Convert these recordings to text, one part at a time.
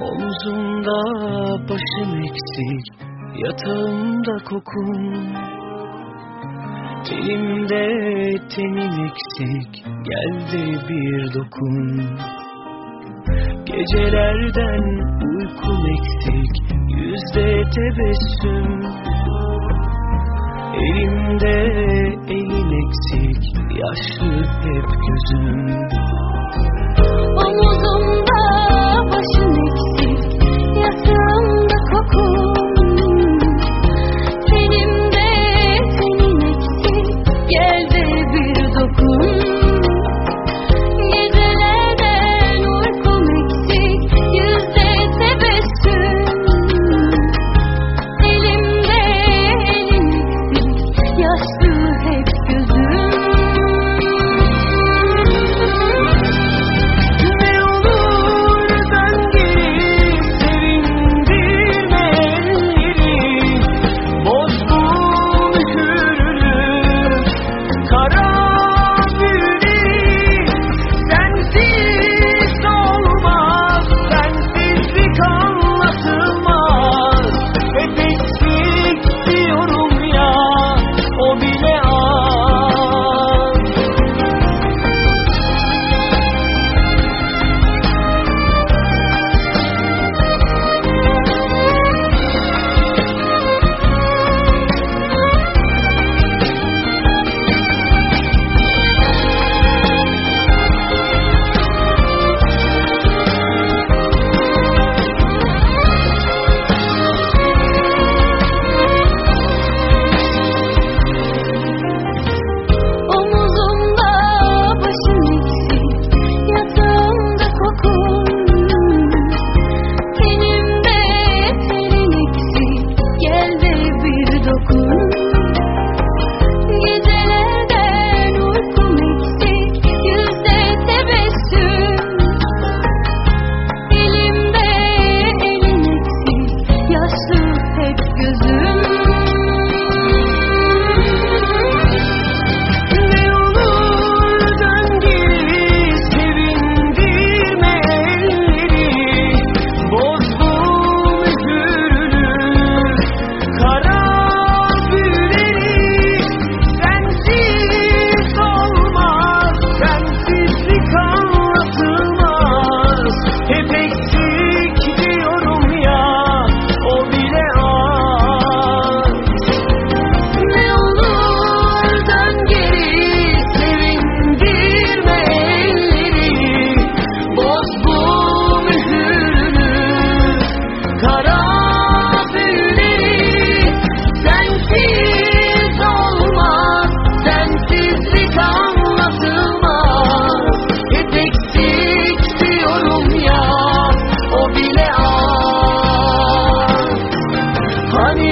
Omzumda başım eksik, yatağımda kokun Telimde tenin eksik, geldi bir dokun. Gecelerden uykum eksik, yüzde tebessüm. Elimde elin eksik, yaşlı hep gözüm.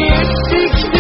It's 60.